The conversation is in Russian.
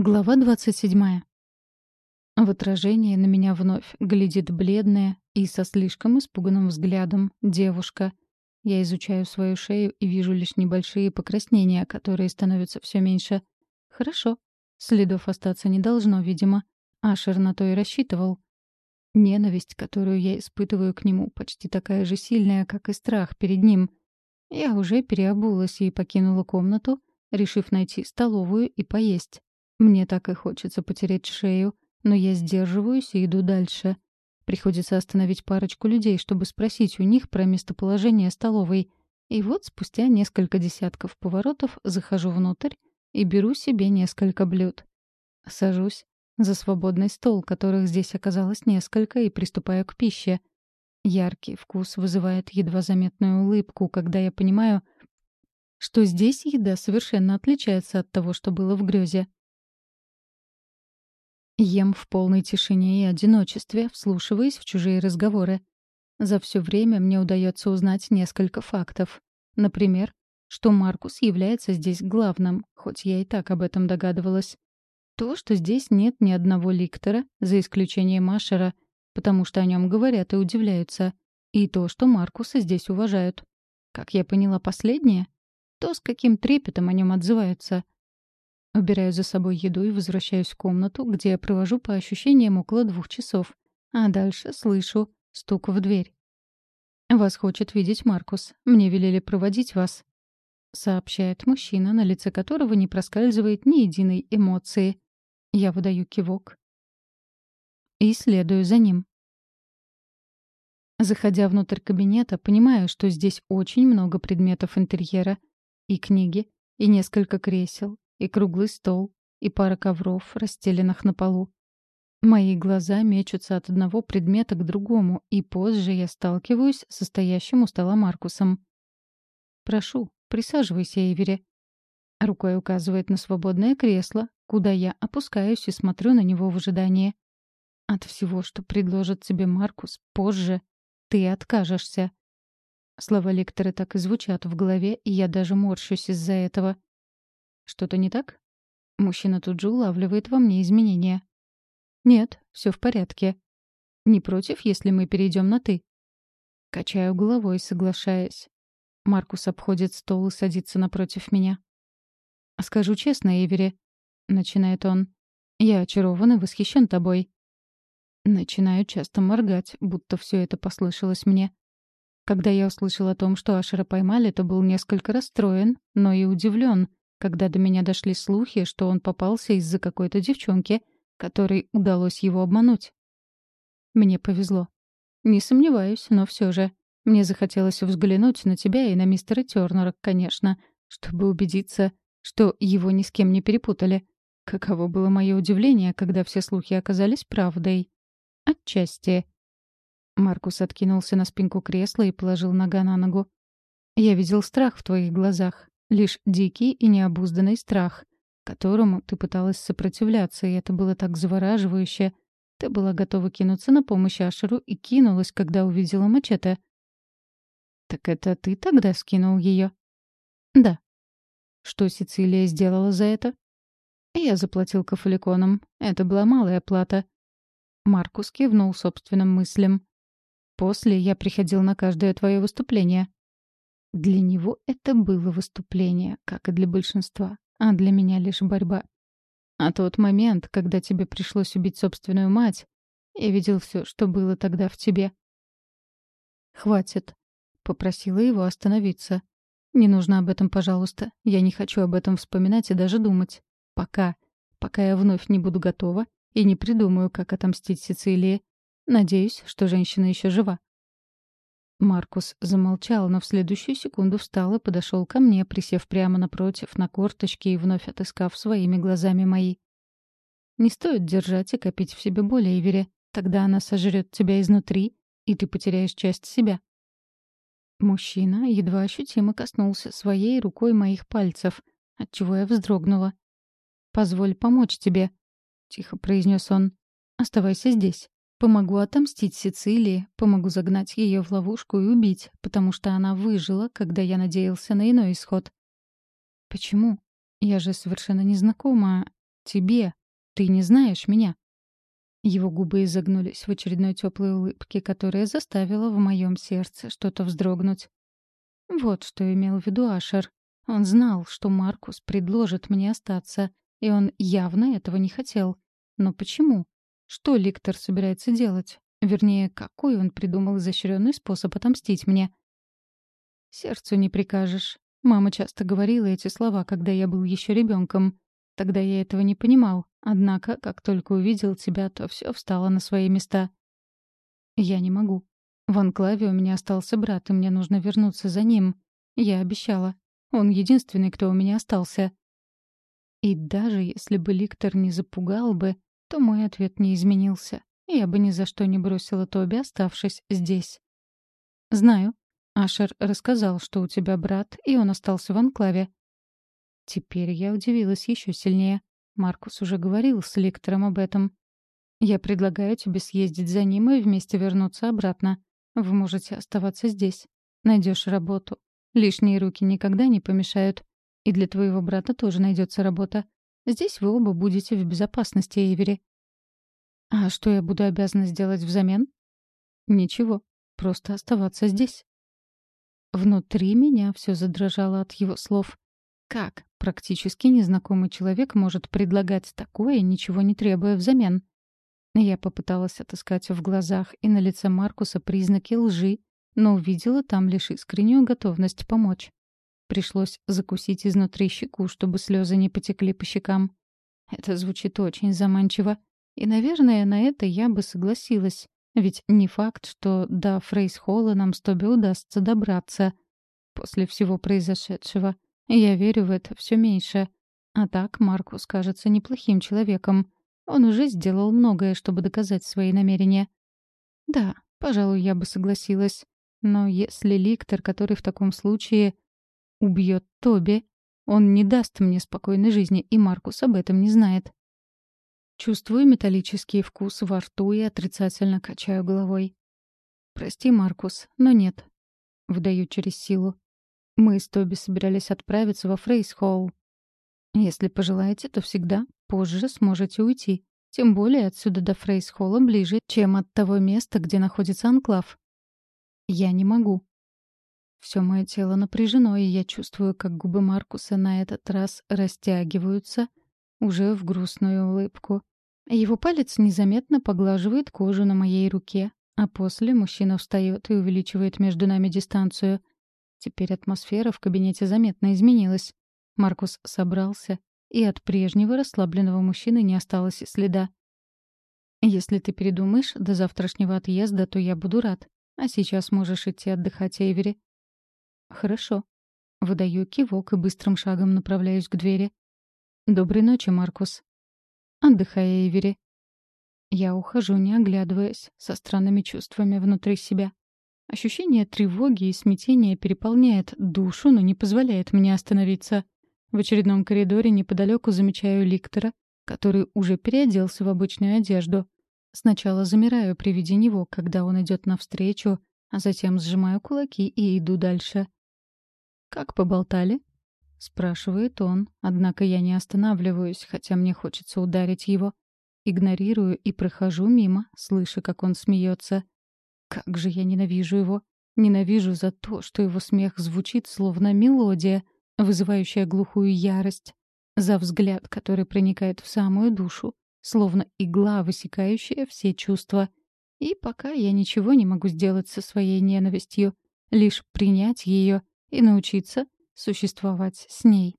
Глава 27. В отражении на меня вновь глядит бледная и со слишком испуганным взглядом девушка. Я изучаю свою шею и вижу лишь небольшие покраснения, которые становятся все меньше. Хорошо. Следов остаться не должно, видимо. Ашер на то и рассчитывал. Ненависть, которую я испытываю к нему, почти такая же сильная, как и страх перед ним. Я уже переобулась и покинула комнату, решив найти столовую и поесть. Мне так и хочется потереть шею, но я сдерживаюсь и иду дальше. Приходится остановить парочку людей, чтобы спросить у них про местоположение столовой. И вот спустя несколько десятков поворотов захожу внутрь и беру себе несколько блюд. Сажусь за свободный стол, которых здесь оказалось несколько, и приступаю к пище. Яркий вкус вызывает едва заметную улыбку, когда я понимаю, что здесь еда совершенно отличается от того, что было в грёзе. Ем в полной тишине и одиночестве, вслушиваясь в чужие разговоры. За все время мне удается узнать несколько фактов. Например, что Маркус является здесь главным, хоть я и так об этом догадывалась. То, что здесь нет ни одного ликтора, за исключением Машера, потому что о нем говорят и удивляются. И то, что Маркуса здесь уважают. Как я поняла последнее, то, с каким трепетом о нем отзываются — Убираю за собой еду и возвращаюсь в комнату, где я провожу по ощущениям около двух часов. А дальше слышу стук в дверь. «Вас хочет видеть Маркус. Мне велели проводить вас», — сообщает мужчина, на лице которого не проскальзывает ни единой эмоции. Я выдаю кивок и следую за ним. Заходя внутрь кабинета, понимаю, что здесь очень много предметов интерьера. И книги, и несколько кресел, и круглый стол, и пара ковров, расстеленных на полу. Мои глаза мечутся от одного предмета к другому, и позже я сталкиваюсь со стоящим у стола Маркусом. «Прошу, присаживайся, Эйвери». Рукой указывает на свободное кресло, куда я опускаюсь и смотрю на него в ожидании. От всего, что предложит тебе Маркус, позже ты откажешься. Слова лектора так и звучат в голове, и я даже морщусь из-за этого. Что-то не так? Мужчина тут же улавливает во мне изменения. Нет, все в порядке. Не против, если мы перейдем на «ты?» Качаю головой, соглашаясь. Маркус обходит стол и садится напротив меня. «Скажу честно, Эвери», — начинает он, — «я очарован и восхищен тобой». Начинаю часто моргать, будто все это послышалось мне. Когда я услышал о том, что Ашера поймали, то был несколько расстроен, но и удивлен, когда до меня дошли слухи, что он попался из-за какой-то девчонки, которой удалось его обмануть. Мне повезло. Не сомневаюсь, но все же. Мне захотелось взглянуть на тебя и на мистера Тёрнера, конечно, чтобы убедиться, что его ни с кем не перепутали. Каково было мое удивление, когда все слухи оказались правдой. Отчасти. Маркус откинулся на спинку кресла и положил нога на ногу. «Я видел страх в твоих глазах. Лишь дикий и необузданный страх, которому ты пыталась сопротивляться, и это было так завораживающе. Ты была готова кинуться на помощь Ашеру и кинулась, когда увидела мачете. «Так это ты тогда скинул ее?» «Да». «Что Сицилия сделала за это?» «Я заплатил кафаликоном. Это была малая плата». Маркус кивнул собственным мыслям. «После я приходил на каждое твое выступление. Для него это было выступление, как и для большинства, а для меня лишь борьба. А тот момент, когда тебе пришлось убить собственную мать, я видел все, что было тогда в тебе. «Хватит», — попросила его остановиться. «Не нужно об этом, пожалуйста. Я не хочу об этом вспоминать и даже думать. Пока. Пока я вновь не буду готова и не придумаю, как отомстить Сицилии. Надеюсь, что женщина еще жива. Маркус замолчал, но в следующую секунду встал и подошел ко мне, присев прямо напротив, на корточки и вновь отыскав своими глазами мои. «Не стоит держать и копить в себе боль, Эйвери. Тогда она сожрет тебя изнутри, и ты потеряешь часть себя». Мужчина едва ощутимо коснулся своей рукой моих пальцев, отчего я вздрогнула. «Позволь помочь тебе», — тихо произнес он. «Оставайся здесь». Помогу отомстить Сицилии, помогу загнать ее в ловушку и убить, потому что она выжила, когда я надеялся на иной исход. Почему? Я же совершенно незнакома. тебе. Ты не знаешь меня». Его губы изогнулись в очередной теплой улыбке, которая заставила в моем сердце что-то вздрогнуть. Вот что имел в виду Ашер. Он знал, что Маркус предложит мне остаться, и он явно этого не хотел. Но почему? Что Ликтор собирается делать? Вернее, какой он придумал изощренный способ отомстить мне? Сердцу не прикажешь. Мама часто говорила эти слова, когда я был еще ребенком. Тогда я этого не понимал. Однако, как только увидел тебя, то все встало на свои места. Я не могу. В анклаве у меня остался брат, и мне нужно вернуться за ним. Я обещала. Он единственный, кто у меня остался. И даже если бы Ликтор не запугал бы, то мой ответ не изменился. Я бы ни за что не бросила Тоби, оставшись здесь. «Знаю. Ашер рассказал, что у тебя брат, и он остался в анклаве». Теперь я удивилась еще сильнее. Маркус уже говорил с Ликтором об этом. «Я предлагаю тебе съездить за ним и вместе вернуться обратно. Вы можете оставаться здесь. Найдешь работу. Лишние руки никогда не помешают. И для твоего брата тоже найдется работа. Здесь вы оба будете в безопасности, Эйвери. А что я буду обязана сделать взамен? Ничего, просто оставаться здесь. Внутри меня все задрожало от его слов. Как практически незнакомый человек может предлагать такое, ничего не требуя взамен? Я попыталась отыскать в глазах и на лице Маркуса признаки лжи, но увидела там лишь искреннюю готовность помочь. Пришлось закусить изнутри щеку, чтобы слезы не потекли по щекам. Это звучит очень заманчиво. И, наверное, на это я бы согласилась. Ведь не факт, что до Фрейсхолла нам с Тоби удастся добраться. После всего произошедшего. Я верю в это все меньше. А так Маркус кажется неплохим человеком. Он уже сделал многое, чтобы доказать свои намерения. Да, пожалуй, я бы согласилась. Но если Ликтор, который в таком случае убьет Тоби. Он не даст мне спокойной жизни, и Маркус об этом не знает. Чувствую металлический вкус во рту и отрицательно качаю головой. «Прости, Маркус, но нет». Выдаю через силу. Мы с Тоби собирались отправиться во Фрейсхолл. Если пожелаете, то всегда позже сможете уйти. Тем более отсюда до Фрейсхолла ближе, чем от того места, где находится анклав. Я не могу. Все мое тело напряжено, и я чувствую, как губы Маркуса на этот раз растягиваются уже в грустную улыбку. Его палец незаметно поглаживает кожу на моей руке, а после мужчина встает и увеличивает между нами дистанцию. Теперь атмосфера в кабинете заметно изменилась. Маркус собрался, и от прежнего расслабленного мужчины не осталось и следа. «Если ты передумаешь до завтрашнего отъезда, то я буду рад. А сейчас можешь идти отдыхать, Эйвери. «Хорошо». Выдаю кивок и быстрым шагом направляюсь к двери. «Доброй ночи, Маркус». «Отдыхай, Эйвери». Я ухожу, не оглядываясь, со странными чувствами внутри себя. Ощущение тревоги и смятения переполняет душу, но не позволяет мне остановиться. В очередном коридоре неподалеку замечаю Ликтора, который уже переоделся в обычную одежду. Сначала замираю при виде него, когда он идет навстречу, а затем сжимаю кулаки и иду дальше. «Как поболтали?» — спрашивает он, однако я не останавливаюсь, хотя мне хочется ударить его. Игнорирую и прохожу мимо, слыша, как он смеется. Как же я ненавижу его. Ненавижу за то, что его смех звучит словно мелодия, вызывающая глухую ярость. За взгляд, который проникает в самую душу, словно игла, высекающая все чувства. И пока я ничего не могу сделать со своей ненавистью, лишь принять ее и научиться существовать с ней.